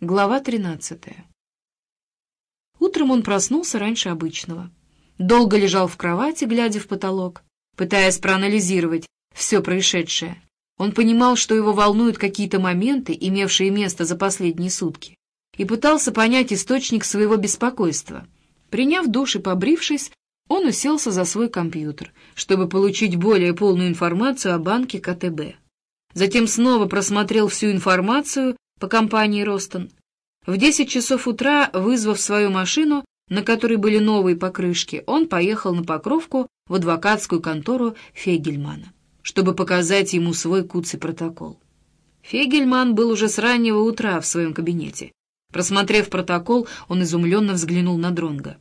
Глава 13. Утром он проснулся раньше обычного. Долго лежал в кровати, глядя в потолок, пытаясь проанализировать все происшедшее. Он понимал, что его волнуют какие-то моменты, имевшие место за последние сутки, и пытался понять источник своего беспокойства. Приняв душ и побрившись, он уселся за свой компьютер, чтобы получить более полную информацию о банке КТБ. Затем снова просмотрел всю информацию по компании «Ростон». В 10 часов утра, вызвав свою машину, на которой были новые покрышки, он поехал на Покровку в адвокатскую контору Фегельмана, чтобы показать ему свой куцый протокол. Фегельман был уже с раннего утра в своем кабинете. Просмотрев протокол, он изумленно взглянул на Дронга.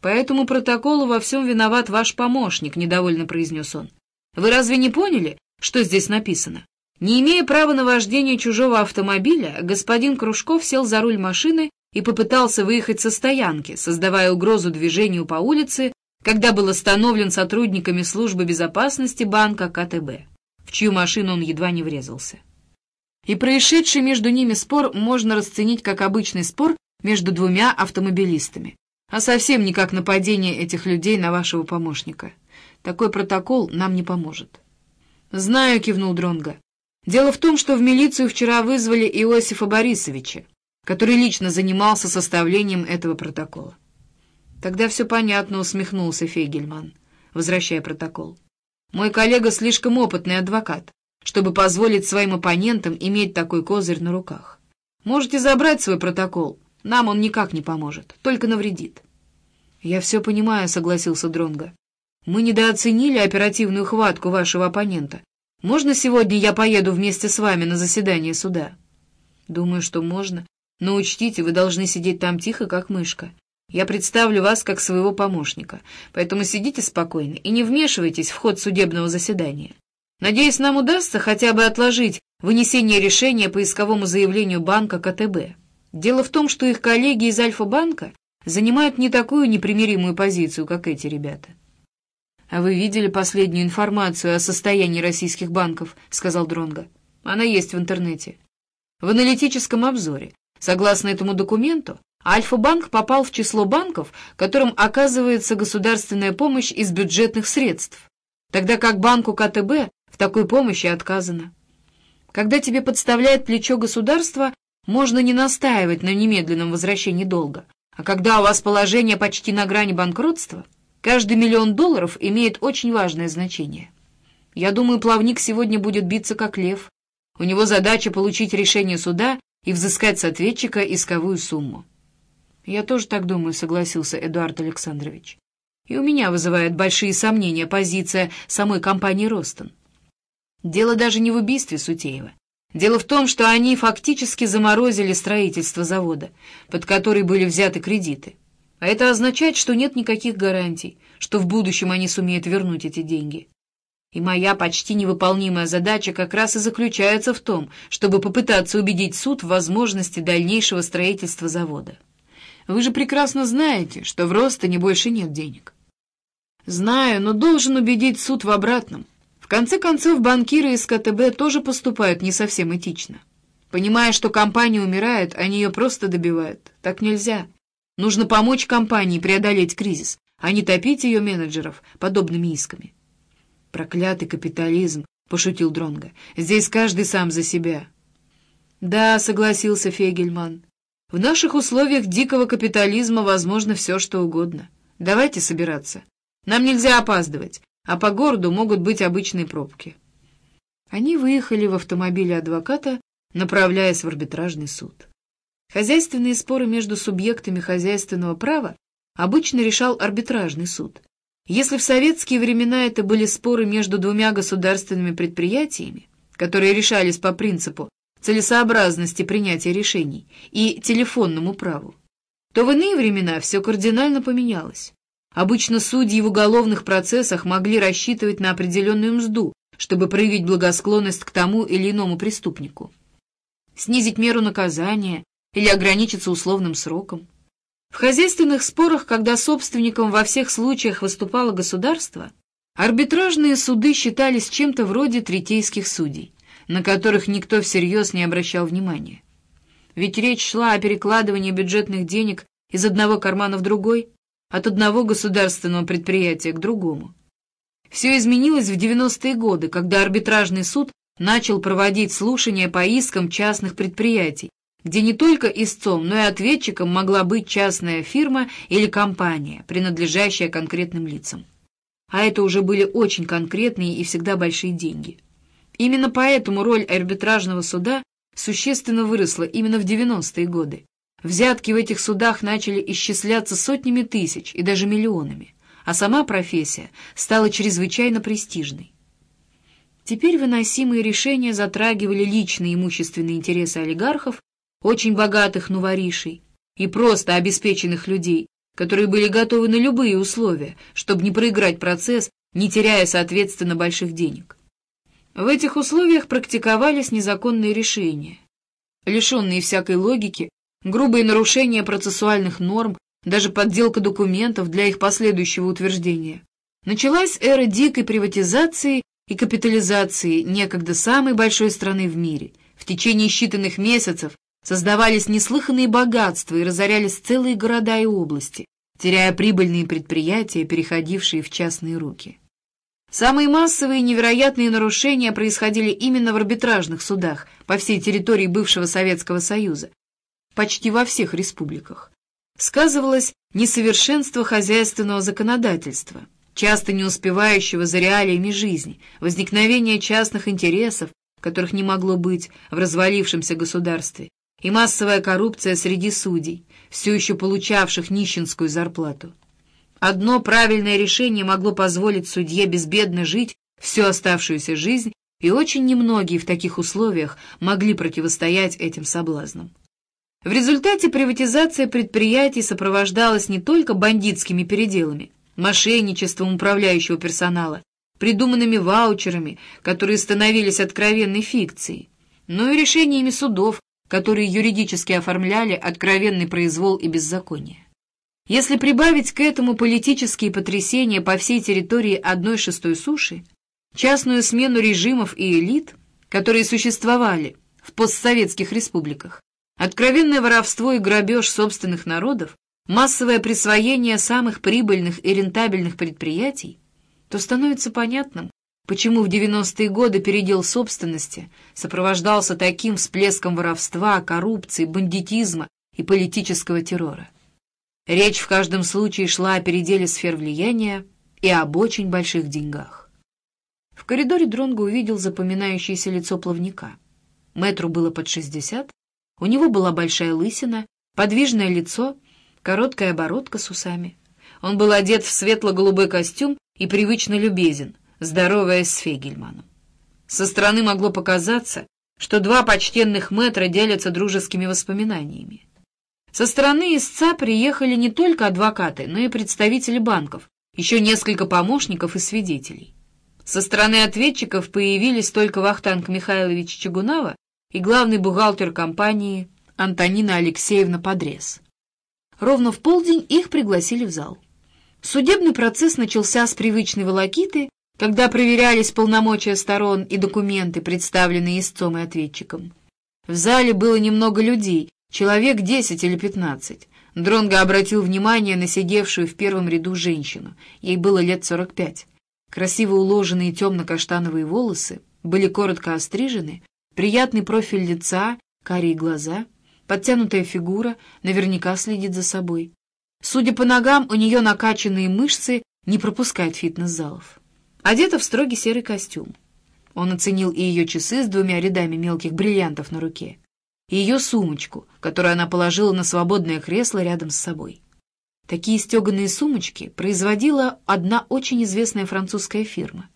«По этому протоколу во всем виноват ваш помощник», — недовольно произнес он. «Вы разве не поняли, что здесь написано?» Не имея права на вождение чужого автомобиля, господин Кружков сел за руль машины и попытался выехать со стоянки, создавая угрозу движению по улице, когда был остановлен сотрудниками службы безопасности банка КТБ, в чью машину он едва не врезался. И происшедший между ними спор можно расценить как обычный спор между двумя автомобилистами, а совсем не как нападение этих людей на вашего помощника. Такой протокол нам не поможет. «Знаю», — кивнул Дронга. Дело в том, что в милицию вчера вызвали Иосифа Борисовича, который лично занимался составлением этого протокола. Тогда все понятно, усмехнулся Фейгельман, возвращая протокол. Мой коллега слишком опытный адвокат, чтобы позволить своим оппонентам иметь такой козырь на руках. Можете забрать свой протокол, нам он никак не поможет, только навредит. Я все понимаю, согласился Дронга. Мы недооценили оперативную хватку вашего оппонента можно сегодня я поеду вместе с вами на заседание суда? Думаю, что можно. Но учтите, вы должны сидеть там тихо, как мышка. Я представлю вас как своего помощника, поэтому сидите спокойно и не вмешивайтесь в ход судебного заседания. Надеюсь, нам удастся хотя бы отложить вынесение решения по исковому заявлению банка КТБ. Дело в том, что их коллеги из Альфа-банка занимают не такую непримиримую позицию, как эти ребята. «А вы видели последнюю информацию о состоянии российских банков?» — сказал Дронга. «Она есть в интернете». В аналитическом обзоре, согласно этому документу, Альфа-банк попал в число банков, которым оказывается государственная помощь из бюджетных средств, тогда как банку КТБ в такой помощи отказано. Когда тебе подставляет плечо государства, можно не настаивать на немедленном возвращении долга, а когда у вас положение почти на грани банкротства — Каждый миллион долларов имеет очень важное значение. Я думаю, плавник сегодня будет биться как лев. У него задача получить решение суда и взыскать с ответчика исковую сумму. Я тоже так думаю, согласился Эдуард Александрович. И у меня вызывает большие сомнения позиция самой компании «Ростон». Дело даже не в убийстве Сутеева. Дело в том, что они фактически заморозили строительство завода, под который были взяты кредиты. А это означает, что нет никаких гарантий, что в будущем они сумеют вернуть эти деньги. И моя почти невыполнимая задача как раз и заключается в том, чтобы попытаться убедить суд в возможности дальнейшего строительства завода. Вы же прекрасно знаете, что в Ростоне больше нет денег. Знаю, но должен убедить суд в обратном. В конце концов, банкиры из КТБ тоже поступают не совсем этично. Понимая, что компания умирает, они ее просто добивают. Так нельзя. Нужно помочь компании преодолеть кризис, а не топить ее менеджеров подобными исками. «Проклятый капитализм», — пошутил Дронга. «Здесь каждый сам за себя». «Да», — согласился Фегельман. «В наших условиях дикого капитализма возможно все, что угодно. Давайте собираться. Нам нельзя опаздывать, а по городу могут быть обычные пробки». Они выехали в автомобиле адвоката, направляясь в арбитражный суд. Хозяйственные споры между субъектами хозяйственного права обычно решал арбитражный суд. Если в советские времена это были споры между двумя государственными предприятиями, которые решались по принципу целесообразности принятия решений и телефонному праву, то в иные времена все кардинально поменялось. Обычно судьи в уголовных процессах могли рассчитывать на определенную мзду, чтобы проявить благосклонность к тому или иному преступнику. Снизить меру наказания или ограничиться условным сроком. В хозяйственных спорах, когда собственником во всех случаях выступало государство, арбитражные суды считались чем-то вроде третейских судей, на которых никто всерьез не обращал внимания. ведь речь шла о перекладывании бюджетных денег из одного кармана в другой, от одного государственного предприятия к другому. Все изменилось в 90-е годы, когда арбитражный суд начал проводить слушания по искам частных предприятий, где не только истцом, но и ответчиком могла быть частная фирма или компания, принадлежащая конкретным лицам. А это уже были очень конкретные и всегда большие деньги. Именно поэтому роль арбитражного суда существенно выросла именно в 90-е годы. Взятки в этих судах начали исчисляться сотнями тысяч и даже миллионами, а сама профессия стала чрезвычайно престижной. Теперь выносимые решения затрагивали личные имущественные интересы олигархов, очень богатых нуворишей и просто обеспеченных людей, которые были готовы на любые условия, чтобы не проиграть процесс, не теряя, соответственно, больших денег. В этих условиях практиковались незаконные решения, лишенные всякой логики, грубые нарушения процессуальных норм, даже подделка документов для их последующего утверждения. Началась эра дикой приватизации и капитализации некогда самой большой страны в мире. В течение считанных месяцев создавались неслыханные богатства и разорялись целые города и области, теряя прибыльные предприятия, переходившие в частные руки. Самые массовые и невероятные нарушения происходили именно в арбитражных судах по всей территории бывшего Советского Союза, почти во всех республиках. Сказывалось несовершенство хозяйственного законодательства, часто не успевающего за реалиями жизни, возникновение частных интересов, которых не могло быть в развалившемся государстве, и массовая коррупция среди судей, все еще получавших нищенскую зарплату. Одно правильное решение могло позволить судье безбедно жить всю оставшуюся жизнь, и очень немногие в таких условиях могли противостоять этим соблазнам. В результате приватизация предприятий сопровождалась не только бандитскими переделами, мошенничеством управляющего персонала, придуманными ваучерами, которые становились откровенной фикцией, но и решениями судов, которые юридически оформляли откровенный произвол и беззаконие. Если прибавить к этому политические потрясения по всей территории одной шестой суши, частную смену режимов и элит, которые существовали в постсоветских республиках, Откровенное воровство и грабеж собственных народов, массовое присвоение самых прибыльных и рентабельных предприятий, то становится понятным, почему в 90-е годы передел собственности сопровождался таким всплеском воровства, коррупции, бандитизма и политического террора. Речь в каждом случае шла о переделе сфер влияния и об очень больших деньгах. В коридоре Дронго увидел запоминающееся лицо плавника. Мэтру было под шестьдесят, у него была большая лысина, подвижное лицо, короткая оборотка с усами. Он был одет в светло-голубой костюм и привычно любезен, здороваясь с Фегельманом. Со стороны могло показаться, что два почтенных метра делятся дружескими воспоминаниями. Со стороны истца приехали не только адвокаты, но и представители банков, еще несколько помощников и свидетелей. Со стороны ответчиков появились только Вахтанг Михайлович Чагунава и главный бухгалтер компании Антонина Алексеевна Подрез. Ровно в полдень их пригласили в зал. Судебный процесс начался с привычной волокиты, когда проверялись полномочия сторон и документы, представленные истцом и ответчиком. В зале было немного людей, человек десять или пятнадцать. Дронго обратил внимание на сидевшую в первом ряду женщину. Ей было лет сорок пять. Красиво уложенные темно-каштановые волосы были коротко острижены, Приятный профиль лица, карие глаза, подтянутая фигура, наверняка следит за собой. Судя по ногам, у нее накачанные мышцы не пропускают фитнес-залов. Одета в строгий серый костюм. Он оценил и ее часы с двумя рядами мелких бриллиантов на руке, и ее сумочку, которую она положила на свободное кресло рядом с собой. Такие стеганые сумочки производила одна очень известная французская фирма.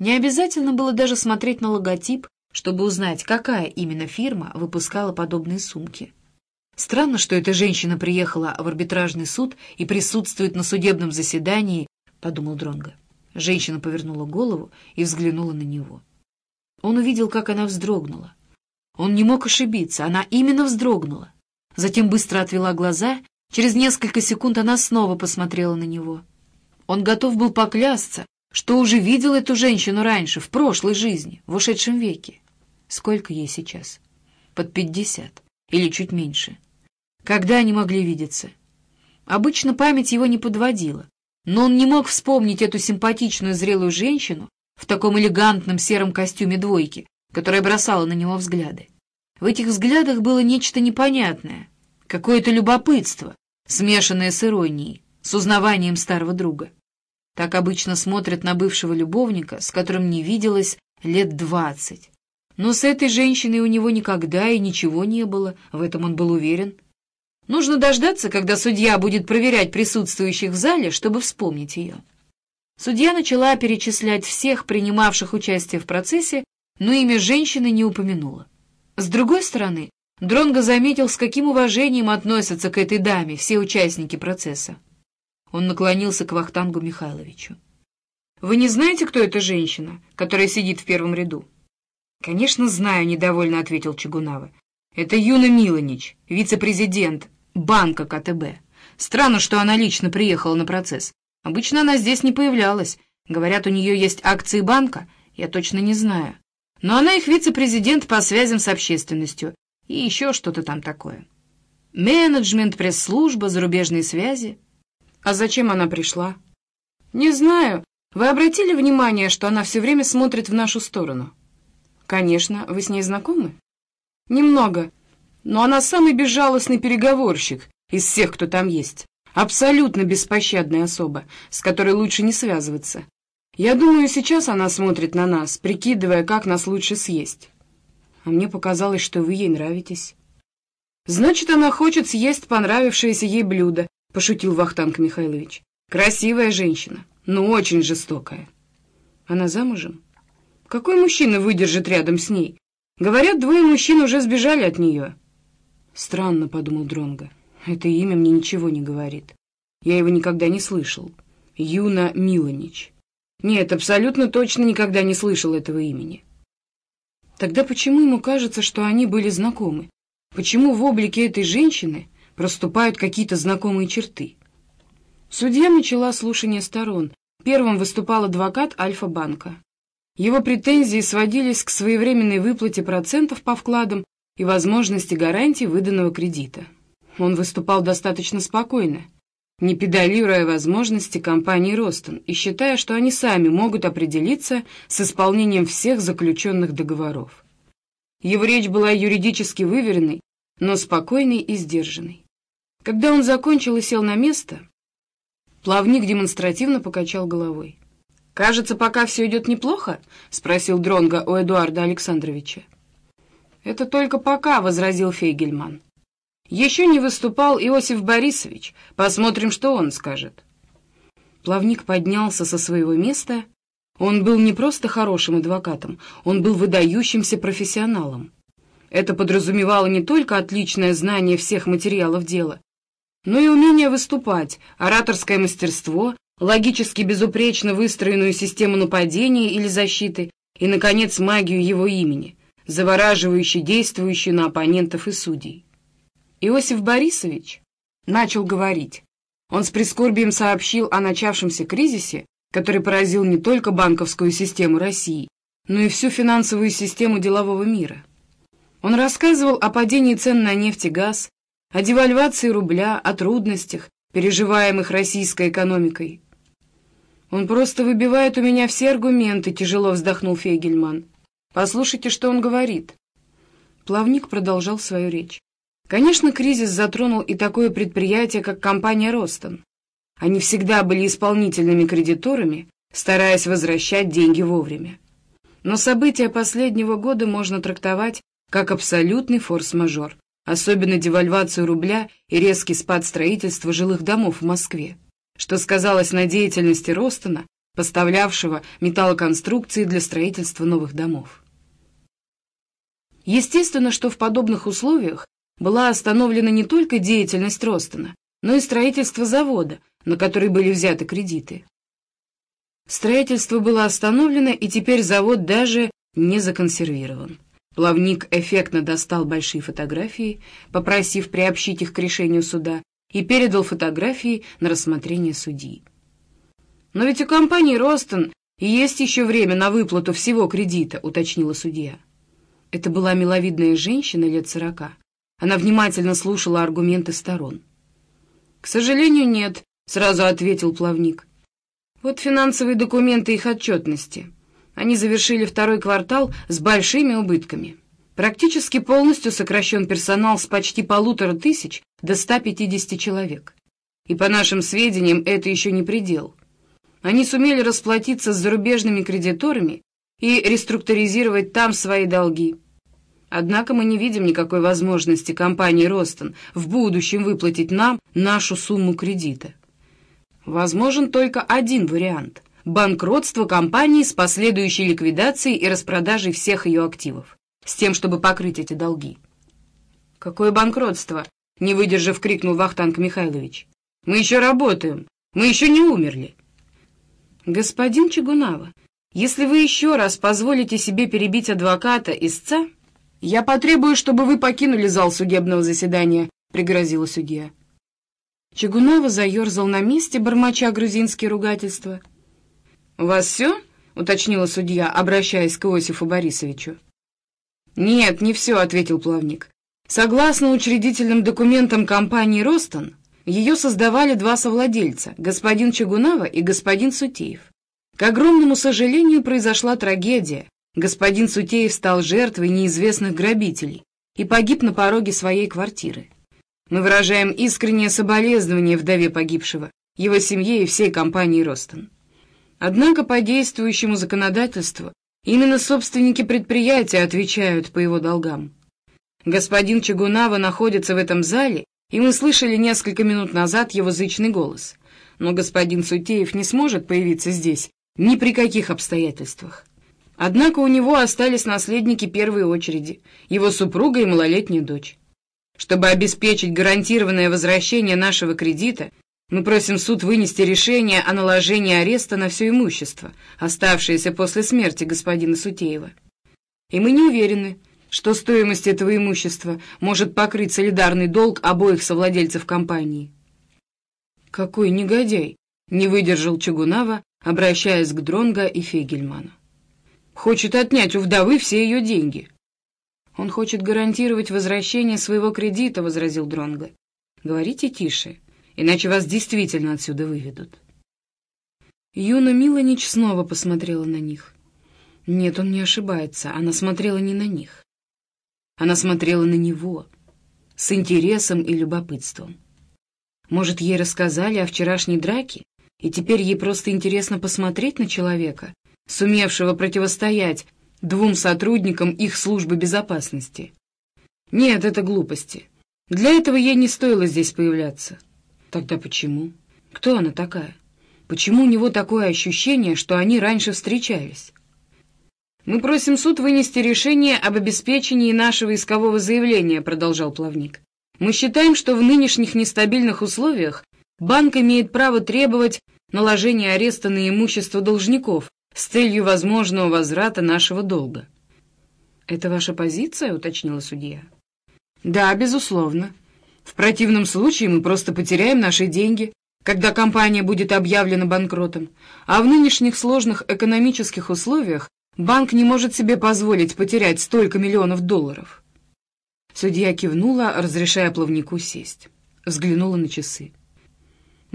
Не обязательно было даже смотреть на логотип чтобы узнать, какая именно фирма выпускала подобные сумки. Странно, что эта женщина приехала в арбитражный суд и присутствует на судебном заседании, — подумал Дронго. Женщина повернула голову и взглянула на него. Он увидел, как она вздрогнула. Он не мог ошибиться, она именно вздрогнула. Затем быстро отвела глаза, через несколько секунд она снова посмотрела на него. Он готов был поклясться, что уже видел эту женщину раньше, в прошлой жизни, в ушедшем веке. Сколько ей сейчас? Под пятьдесят. или чуть меньше. Когда они могли видеться? Обычно память его не подводила, но он не мог вспомнить эту симпатичную зрелую женщину в таком элегантном сером костюме двойки, которая бросала на него взгляды. В этих взглядах было нечто непонятное, какое-то любопытство, смешанное с иронией, с узнаванием старого друга. Так обычно смотрят на бывшего любовника, с которым не виделось лет двадцать. Но с этой женщиной у него никогда и ничего не было, в этом он был уверен. Нужно дождаться, когда судья будет проверять присутствующих в зале, чтобы вспомнить ее. Судья начала перечислять всех принимавших участие в процессе, но имя женщины не упомянула. С другой стороны, Дронго заметил, с каким уважением относятся к этой даме все участники процесса. Он наклонился к Вахтангу Михайловичу. «Вы не знаете, кто эта женщина, которая сидит в первом ряду?» «Конечно, знаю», — недовольно ответил Чугунава. «Это Юна Милонич, вице-президент банка КТБ. Странно, что она лично приехала на процесс. Обычно она здесь не появлялась. Говорят, у нее есть акции банка, я точно не знаю. Но она их вице-президент по связям с общественностью и еще что-то там такое. Менеджмент, пресс-служба, зарубежные связи. А зачем она пришла? Не знаю. Вы обратили внимание, что она все время смотрит в нашу сторону? Конечно. Вы с ней знакомы? Немного. Но она самый безжалостный переговорщик из всех, кто там есть. Абсолютно беспощадная особа, с которой лучше не связываться. Я думаю, сейчас она смотрит на нас, прикидывая, как нас лучше съесть. А мне показалось, что вы ей нравитесь. Значит, она хочет съесть понравившееся ей блюдо, — пошутил Вахтанг Михайлович. «Красивая женщина, но очень жестокая». «Она замужем?» «Какой мужчина выдержит рядом с ней? Говорят, двое мужчин уже сбежали от нее». «Странно», — подумал Дронга. «Это имя мне ничего не говорит. Я его никогда не слышал. Юна Милонич. Нет, абсолютно точно никогда не слышал этого имени». Тогда почему ему кажется, что они были знакомы? Почему в облике этой женщины проступают какие-то знакомые черты. Судья начала слушание сторон. Первым выступал адвокат Альфа-банка. Его претензии сводились к своевременной выплате процентов по вкладам и возможности гарантии выданного кредита. Он выступал достаточно спокойно, не педалируя возможности компании «Ростон» и считая, что они сами могут определиться с исполнением всех заключенных договоров. Его речь была юридически выверенной, но спокойной и сдержанной. Когда он закончил и сел на место, плавник демонстративно покачал головой. «Кажется, пока все идет неплохо?» — спросил Дронга у Эдуарда Александровича. «Это только пока», — возразил Фейгельман. «Еще не выступал Иосиф Борисович. Посмотрим, что он скажет». Плавник поднялся со своего места. Он был не просто хорошим адвокатом, он был выдающимся профессионалом. Это подразумевало не только отличное знание всех материалов дела, но и умение выступать, ораторское мастерство, логически безупречно выстроенную систему нападения или защиты и, наконец, магию его имени, завораживающую действующую на оппонентов и судей. Иосиф Борисович начал говорить. Он с прискорбием сообщил о начавшемся кризисе, который поразил не только банковскую систему России, но и всю финансовую систему делового мира. Он рассказывал о падении цен на нефть и газ, о девальвации рубля, о трудностях, переживаемых российской экономикой. «Он просто выбивает у меня все аргументы», — тяжело вздохнул Фейгельман. «Послушайте, что он говорит». Плавник продолжал свою речь. Конечно, кризис затронул и такое предприятие, как компания «Ростон». Они всегда были исполнительными кредиторами, стараясь возвращать деньги вовремя. Но события последнего года можно трактовать как абсолютный форс-мажор особенно девальвацию рубля и резкий спад строительства жилых домов в Москве, что сказалось на деятельности Ростона, поставлявшего металлоконструкции для строительства новых домов. Естественно, что в подобных условиях была остановлена не только деятельность Ростона, но и строительство завода, на который были взяты кредиты. Строительство было остановлено, и теперь завод даже не законсервирован. Плавник эффектно достал большие фотографии, попросив приобщить их к решению суда, и передал фотографии на рассмотрение судьи. «Но ведь у компании «Ростон» есть еще время на выплату всего кредита», — уточнила судья. Это была миловидная женщина лет сорока. Она внимательно слушала аргументы сторон. «К сожалению, нет», — сразу ответил плавник. «Вот финансовые документы их отчетности. Они завершили второй квартал с большими убытками. Практически полностью сокращен персонал с почти полутора тысяч до 150 человек. И по нашим сведениям, это еще не предел. Они сумели расплатиться с зарубежными кредиторами и реструктуризировать там свои долги. Однако мы не видим никакой возможности компании «Ростон» в будущем выплатить нам нашу сумму кредита. Возможен только один вариант – банкротство компании с последующей ликвидацией и распродажей всех ее активов, с тем, чтобы покрыть эти долги. «Какое банкротство?» — не выдержав, крикнул Вахтанг Михайлович. «Мы еще работаем, мы еще не умерли». «Господин Чигунава, если вы еще раз позволите себе перебить адвоката истца, я потребую, чтобы вы покинули зал судебного заседания», — пригрозила судья. Чигунава заерзал на месте, бормоча грузинские ругательства. «У вас все?» — уточнила судья, обращаясь к Иосифу Борисовичу. «Нет, не все», — ответил плавник. «Согласно учредительным документам компании «Ростон», ее создавали два совладельца, господин Чагунава и господин Сутеев. К огромному сожалению, произошла трагедия. Господин Сутеев стал жертвой неизвестных грабителей и погиб на пороге своей квартиры. Мы выражаем искреннее соболезнование вдове погибшего, его семье и всей компании «Ростон». Однако по действующему законодательству именно собственники предприятия отвечают по его долгам. Господин Чагунава находится в этом зале, и мы слышали несколько минут назад его зычный голос. Но господин Сутеев не сможет появиться здесь ни при каких обстоятельствах. Однако у него остались наследники первой очереди, его супруга и малолетняя дочь. Чтобы обеспечить гарантированное возвращение нашего кредита, мы просим суд вынести решение о наложении ареста на все имущество, оставшееся после смерти господина Сутеева. И мы не уверены, что стоимость этого имущества может покрыть солидарный долг обоих совладельцев компании. «Какой негодяй!» — не выдержал Чугунава, обращаясь к Дронго и Фегельману. «Хочет отнять у вдовы все ее деньги». «Он хочет гарантировать возвращение своего кредита», — возразил Дронго. «Говорите тише, иначе вас действительно отсюда выведут». Юна Миланич снова посмотрела на них. Нет, он не ошибается, она смотрела не на них. Она смотрела на него с интересом и любопытством. Может, ей рассказали о вчерашней драке? И теперь ей просто интересно посмотреть на человека, сумевшего противостоять двум сотрудникам их службы безопасности. Нет, это глупости. Для этого ей не стоило здесь появляться. Тогда почему? Кто она такая? Почему у него такое ощущение, что они раньше встречались? «Мы просим суд вынести решение об обеспечении нашего искового заявления», — продолжал плавник. «Мы считаем, что в нынешних нестабильных условиях банк имеет право требовать наложения ареста на имущество должников с целью возможного возврата нашего долга. «Это ваша позиция?» — уточнила судья. «Да, безусловно. В противном случае мы просто потеряем наши деньги, когда компания будет объявлена банкротом, а в нынешних сложных экономических условиях банк не может себе позволить потерять столько миллионов долларов». Судья кивнула, разрешая плавнику сесть. Взглянула на часы.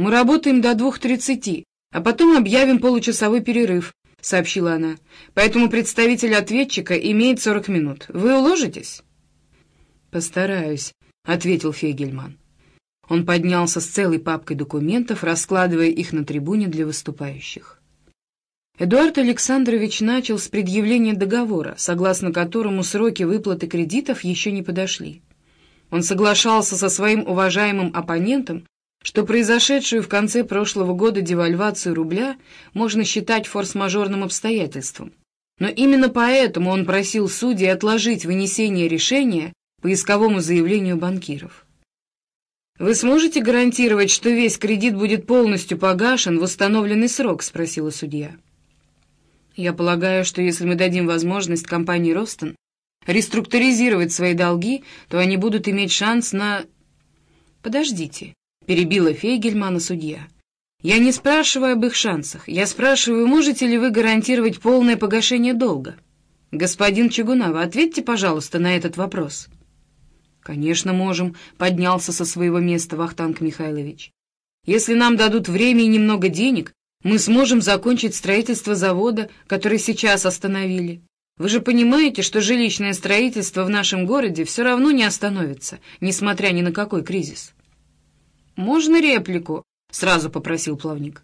«Мы работаем до двух тридцати, а потом объявим получасовой перерыв», — сообщила она. «Поэтому представитель ответчика имеет сорок минут. Вы уложитесь?» «Постараюсь», — ответил Фегельман. Он поднялся с целой папкой документов, раскладывая их на трибуне для выступающих. Эдуард Александрович начал с предъявления договора, согласно которому сроки выплаты кредитов еще не подошли. Он соглашался со своим уважаемым оппонентом, что произошедшую в конце прошлого года девальвацию рубля можно считать форс-мажорным обстоятельством. Но именно поэтому он просил судей отложить вынесение решения по исковому заявлению банкиров. «Вы сможете гарантировать, что весь кредит будет полностью погашен в установленный срок?» — спросила судья. «Я полагаю, что если мы дадим возможность компании «Ростон» реструктуризировать свои долги, то они будут иметь шанс на...» «Подождите», — перебила Фейгельмана судья. «Я не спрашиваю об их шансах. Я спрашиваю, можете ли вы гарантировать полное погашение долга? Господин Чугунава, ответьте, пожалуйста, на этот вопрос». «Конечно, можем», — поднялся со своего места Вахтанг Михайлович. «Если нам дадут время и немного денег, мы сможем закончить строительство завода, который сейчас остановили. Вы же понимаете, что жилищное строительство в нашем городе все равно не остановится, несмотря ни на какой кризис». «Можно реплику?» — сразу попросил плавник.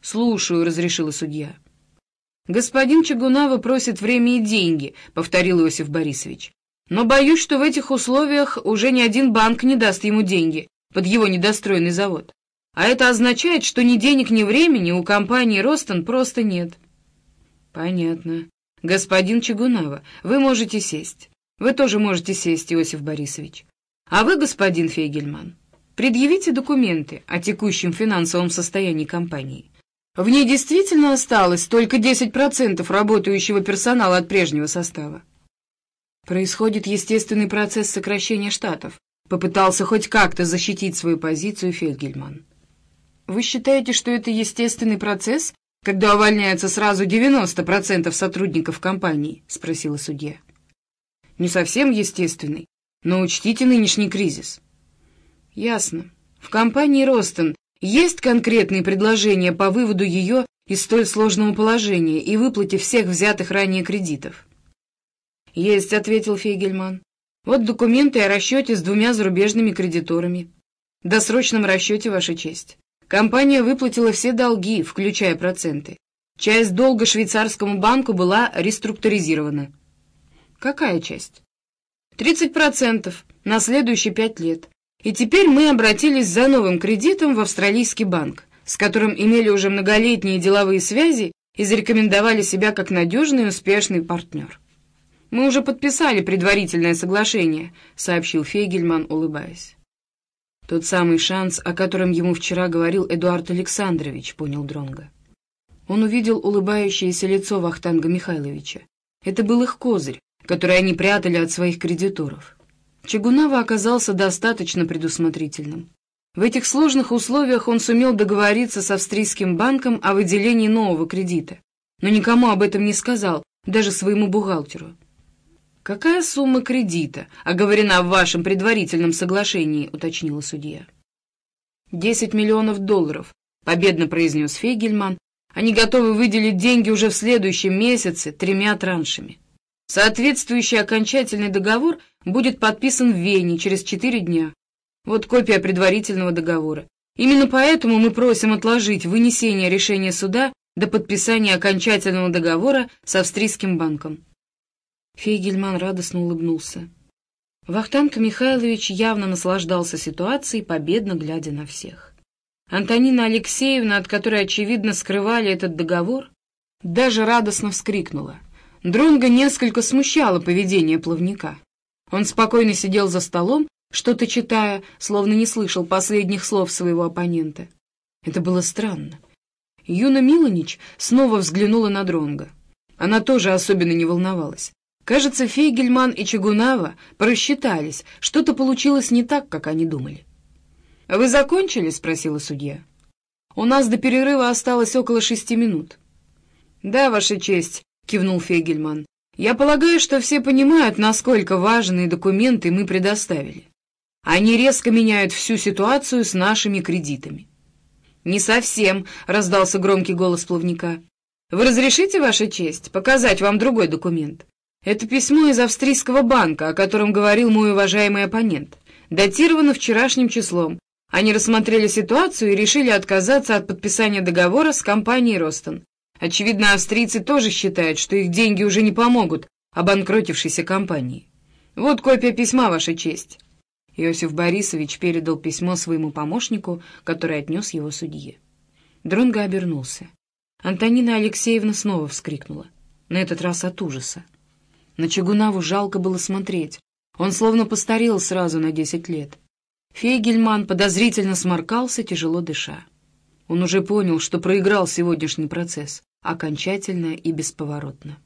«Слушаю», — разрешила судья. «Господин Чагунава просит время и деньги», — повторил Иосиф Борисович. «Но боюсь, что в этих условиях уже ни один банк не даст ему деньги под его недостроенный завод. А это означает, что ни денег, ни времени у компании «Ростон» просто нет». «Понятно. Господин Чагунава, вы можете сесть. Вы тоже можете сесть, Иосиф Борисович. А вы, господин Фейгельман, предъявите документы о текущем финансовом состоянии компании». В ней действительно осталось только 10% работающего персонала от прежнего состава. Происходит естественный процесс сокращения штатов. Попытался хоть как-то защитить свою позицию Фельгельман. Вы считаете, что это естественный процесс, когда увольняется сразу 90% сотрудников компании? Спросила судья. Не совсем естественный, но учтите нынешний кризис. Ясно. В компании «Ростон» Есть конкретные предложения по выводу ее из столь сложного положения и выплате всех взятых ранее кредитов? «Есть», — ответил Фейгельман. «Вот документы о расчете с двумя зарубежными кредиторами. Досрочном расчете, Ваша честь. Компания выплатила все долги, включая проценты. Часть долга швейцарскому банку была реструктуризирована». «Какая часть?» «Тридцать процентов на следующие пять лет. И теперь мы обратились за новым кредитом в австралийский банк, с которым имели уже многолетние деловые связи и зарекомендовали себя как надежный и успешный партнер. «Мы уже подписали предварительное соглашение», — сообщил Фейгельман, улыбаясь. «Тот самый шанс, о котором ему вчера говорил Эдуард Александрович», — понял Дронга. Он увидел улыбающееся лицо Вахтанга Михайловича. Это был их козырь, который они прятали от своих кредиторов. Чагунава оказался достаточно предусмотрительным. В этих сложных условиях он сумел договориться с австрийским банком о выделении нового кредита, но никому об этом не сказал, даже своему бухгалтеру. «Какая сумма кредита оговорена в вашем предварительном соглашении?» — уточнила судья. «Десять миллионов долларов», — победно произнес Фейгельман. «Они готовы выделить деньги уже в следующем месяце тремя траншами». Соответствующий окончательный договор будет подписан в Вене через четыре дня. Вот копия предварительного договора. Именно поэтому мы просим отложить вынесение решения суда до подписания окончательного договора с австрийским банком. Фейгельман радостно улыбнулся. Вахтанг Михайлович явно наслаждался ситуацией, победно глядя на всех. Антонина Алексеевна, от которой, очевидно, скрывали этот договор, даже радостно вскрикнула. Дронго несколько смущало поведение плавника. Он спокойно сидел за столом, что-то читая, словно не слышал последних слов своего оппонента. Это было странно. Юна Миланич снова взглянула на Дронга. Она тоже особенно не волновалась. Кажется, Фейгельман и Чагунава просчитались, что-то получилось не так, как они думали. «Вы закончили?» — спросила судья. «У нас до перерыва осталось около шести минут». «Да, Ваша честь», — кивнул Фегельман. «Я полагаю, что все понимают, насколько важные документы мы предоставили. Они резко меняют всю ситуацию с нашими кредитами». «Не совсем», — раздался громкий голос плавника. «Вы разрешите, Ваша честь, показать вам другой документ? Это письмо из австрийского банка, о котором говорил мой уважаемый оппонент. Датировано вчерашним числом. Они рассмотрели ситуацию и решили отказаться от подписания договора с компанией «Ростон». Очевидно, австрийцы тоже считают, что их деньги уже не помогут обанкротившейся компании. Вот копия письма, Ваша честь. Иосиф Борисович передал письмо своему помощнику, который отнес его судье. Дронго обернулся. Антонина Алексеевна снова вскрикнула, на этот раз от ужаса. На Чагунаву жалко было смотреть. Он словно постарел сразу на десять лет. Фейгельман подозрительно сморкался, тяжело дыша. Он уже понял, что проиграл сегодняшний процесс, окончательно и бесповоротно.